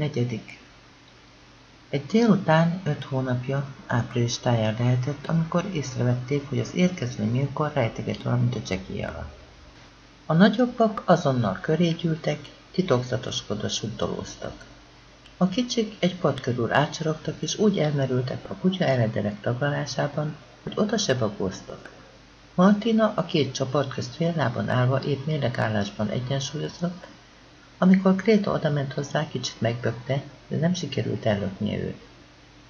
Negyedik. Egy délután öt hónapja április táján lehetett, amikor észrevették, hogy az érkező Milkor rejteget valamit a csekély alatt. A nagyobbak azonnal köré gyűltek, titokzatoskodva suttolóztak. A kicsik egy pad körül átsorogtak, és úgy elmerültek a kutya eredelek taglalásában, hogy oda se bagóztak. Martina a két csoport közt fél lábon állva épp mérlegállásban egyensúlyozott, amikor Kréta odament hozzá, kicsit megbökte, de nem sikerült ellöknie őt.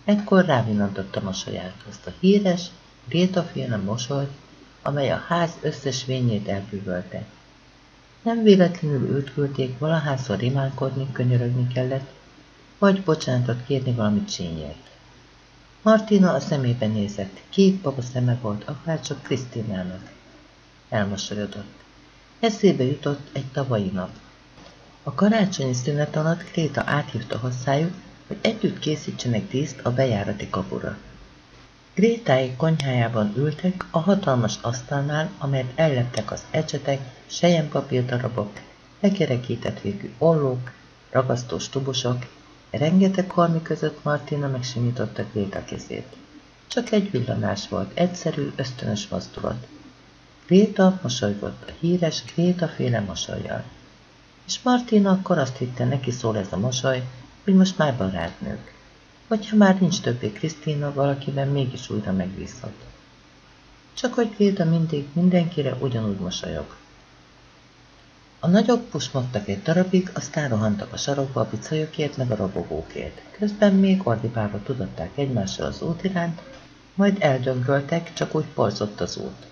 Egykor rávillantott a mosolyát, azt a híres, Kréta féle mosolyt, amely a ház összes vényét elbűvölte. Nem véletlenül őt küldték, valahányszor rimánkodni, könyörögni kellett, vagy bocsánatot kérni valamit sényért. Martina a szemébe nézett, kék baba szeme volt, akár csak Krisztinának. Elmosolyodott. Eszébe jutott egy tavalyi nap. A karácsonyi szünet alatt Kréta áthívta hosszájuk, hogy együtt készítsenek díszt a bejárati kapura. Grétáik konyhájában ültek a hatalmas asztalnál, amelyet elleptek az ecsetek, sejempapírdarabok, lekerekített végű ollók, ragasztós tubusok, rengeteg halmi között Martina megsimította Gréta kezét. Csak egy villanás volt, egyszerű, ösztönös mozdulat. Gréta mosolygott a híres Gréta féle mosolyjal. És Martina akkor azt hitte, neki szól ez a mosoly, hogy most már barátnők. Hogyha már nincs többé Krisztina, valakiben mégis újra megbízhat. Csak hogy Gréta mindig mindenkire ugyanúgy mosolyog. A nagyok pusmogtak egy darabig, aztán rohantak a sarokba a picajokért meg a robogókért. Közben még ordibálva tudatták egymással az út iránt, majd eldöngöltek, csak úgy porzott az út.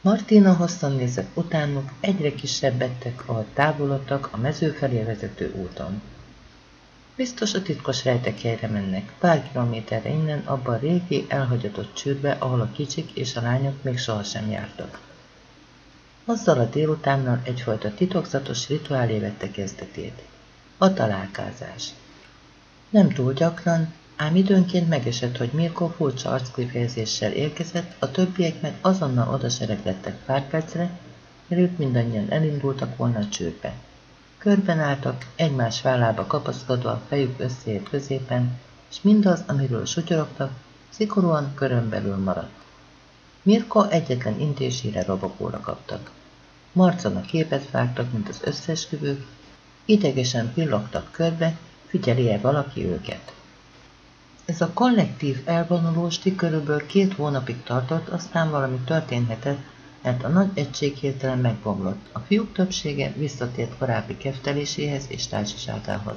Martina hosszan nézett utánuk, egyre kisebbedtek, ahol távolodtak a mező felé vezető úton. Biztos a titkos rejtekhelyre mennek, pár kilométerre innen, abba a régi, elhagyatott csőrbe, ahol a kicsik és a lányok még sohasem jártak. Azzal a délutánnal egyfajta titokzatos rituálé vette kezdetét. A találkázás. Nem túl gyakran, ám időnként megesett, hogy Mirko furcsa arckifejezéssel érkezett, a többiek meg azonnal odasereglettek pár percre, mielőtt mindannyian elindultak volna a csőbe. Körben álltak, egymás vállába kapaszkodva a fejük összeért középen, és mindaz, amiről sutyorogtak, szigorúan körön belül maradt. Mirko egyetlen intésére robogóra kaptak. Marcanak képet vágtak, mint az összesküvők, idegesen pillogtak körbe, figyeli-e valaki őket. Ez a kollektív elvonulósti körülbelül két hónapig tartott, aztán valami történhetett, mert a nagy egység hirtelen megbomlott. A fiúk többsége visszatért korábbi kefteléséhez és társaságához.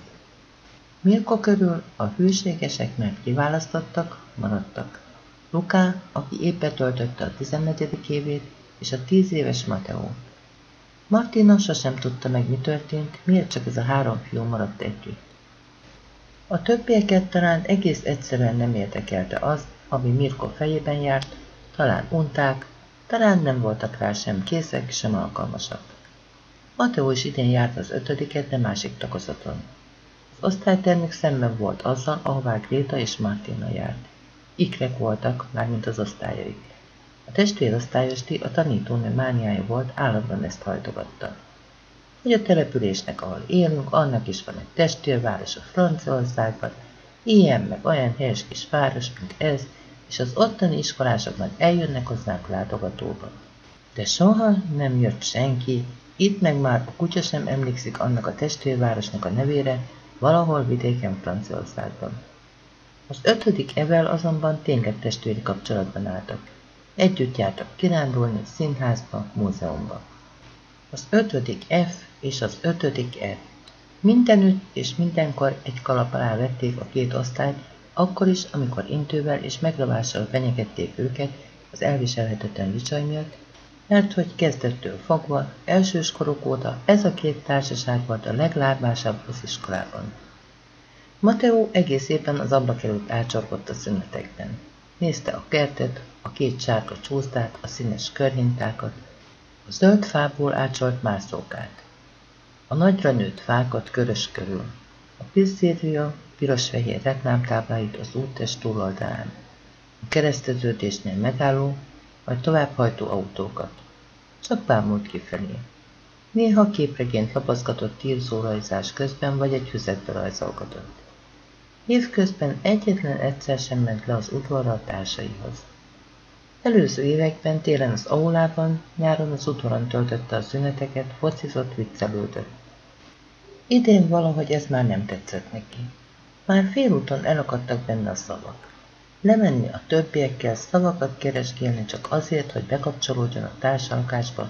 Mirko körül a hűségesek mert kiválasztottak, maradtak. Luká, aki éppen töltötte a 14. évét, és a 10 éves Mateo. Martina sosem tudta meg, mi történt, miért csak ez a három fiú maradt együtt. A többieket talán egész egyszerűen nem érdekelte az, ami Mirko fejében járt, talán unták, talán nem voltak rá sem készek, sem alkalmasak. Mateo is idén járt az ötödiket, de másik tagozaton. Az osztálytermük szemben volt azzal, ahová Gréta és Martina járt. Ikrek voltak, mármint az osztályaik. A testvérosztályosti a tanítónő mániája volt, állandóan ezt hajtogatta. Hogy a településnek, ahol élünk, annak is van egy testvérváros a Franciaországban, ilyen meg olyan helyes kis város, mint ez, és az ottani iskolások meg eljönnek hozzánk látogatóba. De soha nem jött senki, itt meg már a kutya sem emlékszik annak a testvérvárosnak a nevére, valahol vidéken Franciaországban. Az ötödik evel azonban tényleg testvéri kapcsolatban álltak. Együtt jártak kirándulni, színházba, múzeumba. Az ötödik F és az ötödik F. Mindenütt és mindenkor egy kalap alá vették a két osztályt, akkor is, amikor intővel és megravással fenyegették őket az elviselhetetlen vicsaj miatt, mert hogy kezdettől fogva, elsős koruk óta ez a két társaság volt a leglábásabb az iskolában. Mateo egész éppen az ablak előtt átcsorgott a szünetekben. Nézte a kertet, a két sárga csúszdát, a színes körhintákat, a zöld fából ácsolt mászókát, a nagyra nőtt fákat körös körül, a pizzéria piros-fehér reklámtábláit az úttest túloldalán, a kereszteződésnél megálló, vagy továbbhajtó autókat. Csak bámult kifelé. Néha képregényt lapozgatott tírzórajzás közben, vagy egy füzetbe rajzolgatott. Évközben egyetlen egyszer sem ment le az udvarra a társaihoz. Előző években télen az aulában, nyáron az udvaron töltötte a szüneteket, focizott, viccelődött. Idén valahogy ez már nem tetszett neki. Már félúton elakadtak benne a szavak. Lemenni a többiekkel, szavakat keresgélni csak azért, hogy bekapcsolódjon a társalkásba,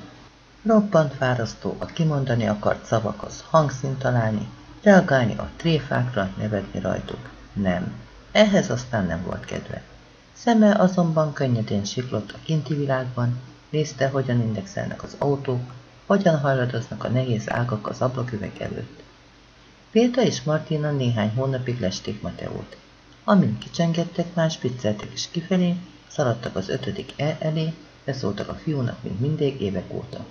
roppant fárasztó a kimondani akart szavakhoz hangszínt találni, reagálni a tréfákra, nevetni rajtuk. Nem. Ehhez aztán nem volt kedve. Szeme azonban könnyedén siklott a kinti világban, nézte, hogyan indexelnek az autók, hogyan hajladoznak a nehéz ágak az ablaküveg előtt. Péta és Martina néhány hónapig lesték Mateót. Amint kicsengettek, már spicceltek is kifelé, szaladtak az ötödik E elé, beszóltak a fiúnak, mint mindig évek óta.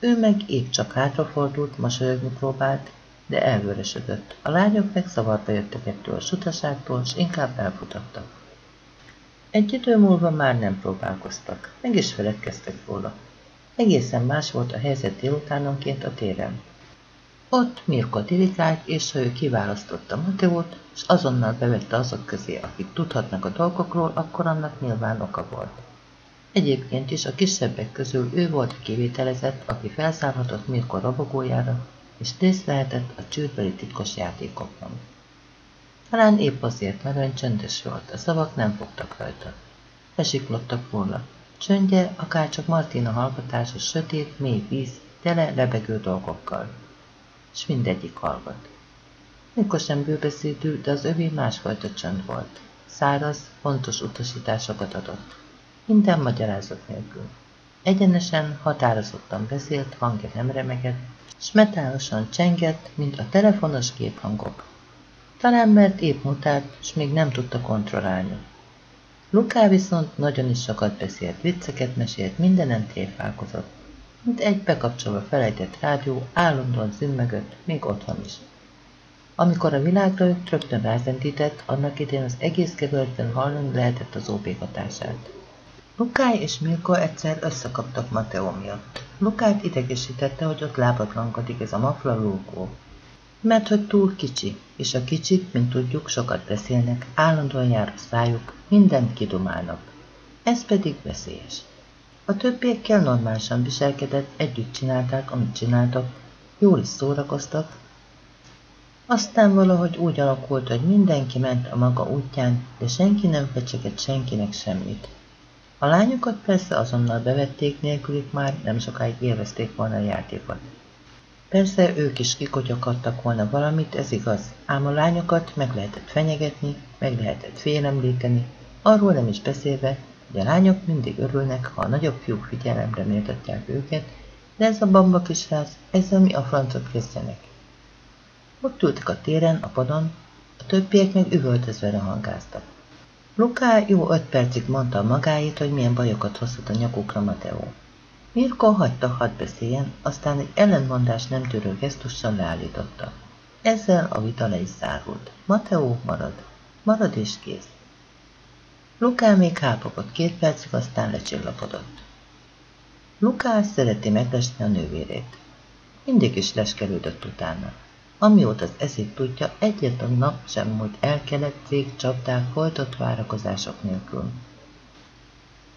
Ő meg épp csak hátrafordult, mosolyogni próbált, de elvörösödött. A lányok meg szavarba jöttek ettől a sutaságtól, és inkább elfutattak. Egy idő múlva már nem próbálkoztak, meg is feledkeztek róla. Egészen más volt a helyzet délutánonként a téren. Ott Mirko dirigált, és ő kiválasztotta Mateót, és azonnal bevette azok közé, akik tudhatnak a dolgokról, akkor annak nyilván oka volt. Egyébként is a kisebbek közül ő volt kivételezett, aki felszállhatott Mirko robogójára, és részt vehetett a csődbeli titkos játékokban. Talán épp azért, mert olyan csöndes volt, a szavak nem fogtak rajta. Lesiklottak volna. Csöndje, akárcsak Martina hallgatása sötét, mély víz, tele lebegő dolgokkal. És mindegyik hallgat. Mikor bőbeszédű, de az övé másfajta csönd volt. Száraz, fontos utasításokat adott. Minden magyarázat nélkül. Egyenesen, határozottan beszélt, hangja nem remegett, s metálosan csengett, mint a telefonos képhangok. Talán mert épp mutált, s még nem tudta kontrollálni. Luká viszont nagyon is sokat beszélt, vicceket mesélt, mindenen tréfálkozott. Mint egy bekapcsolva felejtett rádió, állandóan zümmögött, még otthon is. Amikor a világra jött, rögtön rázentített, annak idén az egész kerületben hallani lehetett az OP hatását. Lukály és Milko egyszer összekaptak Mateo miatt. Lukát idegesítette, hogy ott lábatlankodik ez a mafla lógó. Mert hogy túl kicsi, és a kicsik, mint tudjuk, sokat beszélnek, állandóan jár a szájuk, mindent kidumálnak. Ez pedig veszélyes. A többiekkel normálisan viselkedett, együtt csinálták, amit csináltak, jól is szórakoztak, aztán valahogy úgy alakult, hogy mindenki ment a maga útján, de senki nem fecsegett senkinek semmit. A lányokat persze azonnal bevették, nélkülük már nem sokáig élvezték volna a játékot. Persze ők is kikotyoghattak volna valamit, ez igaz, ám a lányokat meg lehetett fenyegetni, meg lehetett félemlíteni, arról nem is beszélve, hogy a lányok mindig örülnek, ha a nagyobb fiúk figyelemre méltatják őket, de ez a bamba kisráz, ezzel mi a francot kezdenek. Ott ültek a téren, a padon, a többiek meg üvöltözve rohangáztak. Luká jó öt percig mondta magáit, hogy milyen bajokat hozhat a nyakukra Mateo. Mirko hagyta hadd beszéljen, aztán egy ellenmondás nem törő gesztussal leállította. Ezzel a vita le is zárult. Mateo marad. Marad és kész. Luká még hápogott két percig, aztán lecsillapodott. Luká szereti meglesni a nővérét. Mindig is leskelődött utána. Amióta az eszét tudja, egyetlen nap sem múlt elkelett cég csapdák folytott várakozások nélkül.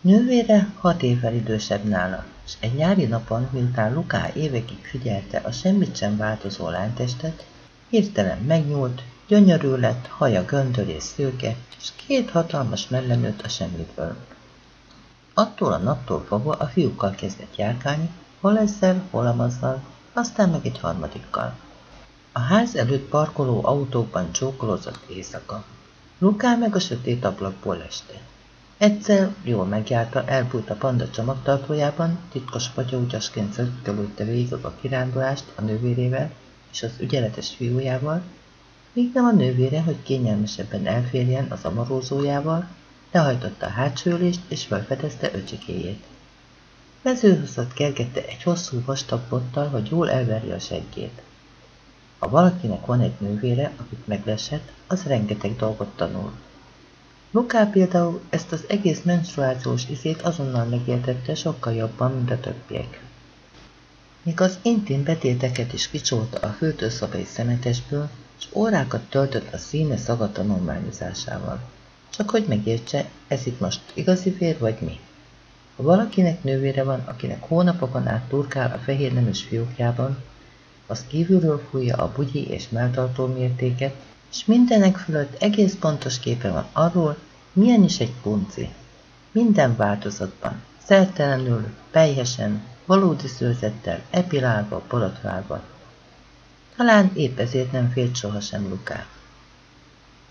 Nővére hat évvel idősebb nála, és egy nyári napon, miután Luká évekig figyelte a semmit sem változó lánytestet, hirtelen megnyúlt, gyönyörű lett, haja göndör és szőke, és két hatalmas melle nőtt a semmiből. Attól a naptól fogva a fiúkkal kezdett járkálni, hol ezzel, hol amazzal, aztán meg egy harmadikkal. A ház előtt parkoló autókban csókolózott éjszaka. Luká meg a sötét ablakból este. Egyszer jól megjárta, elbújt a panda csomagtartójában, titkos patyaugyasként szökkelődte végig a kirándulást a nővérével és az ügyeletes fiújával, míg nem a nővére, hogy kényelmesebben elférjen az amarózójával, lehajtotta a hátsőlést és felfedezte öcsikéjét. Mezőhozat kergette egy hosszú vastag bottal, hogy jól elverje a seggét. Ha valakinek van egy nővére, akit meglesett, az rengeteg dolgot tanul. Luká például ezt az egész menstruációs izét azonnal megértette sokkal jobban, mint a többiek. míg az intim betéteket is kicsolta a hűtőszobai szemetesből, és órákat töltött a színe szaga tanulmányozásával. Csak hogy megértse, ez itt most igazi vér vagy mi? Ha valakinek nővére van, akinek hónapokon át turkál a fehér neműs fiókjában, az kívülről fújja a bugyi és melltartó mértéket, és mindenek fölött egész pontos képe van arról, milyen is egy punci. Minden változatban, szertelenül, pejhesen, valódi szőzettel, epilálva, borotválva. Talán épp ezért nem félt sohasem Lukát.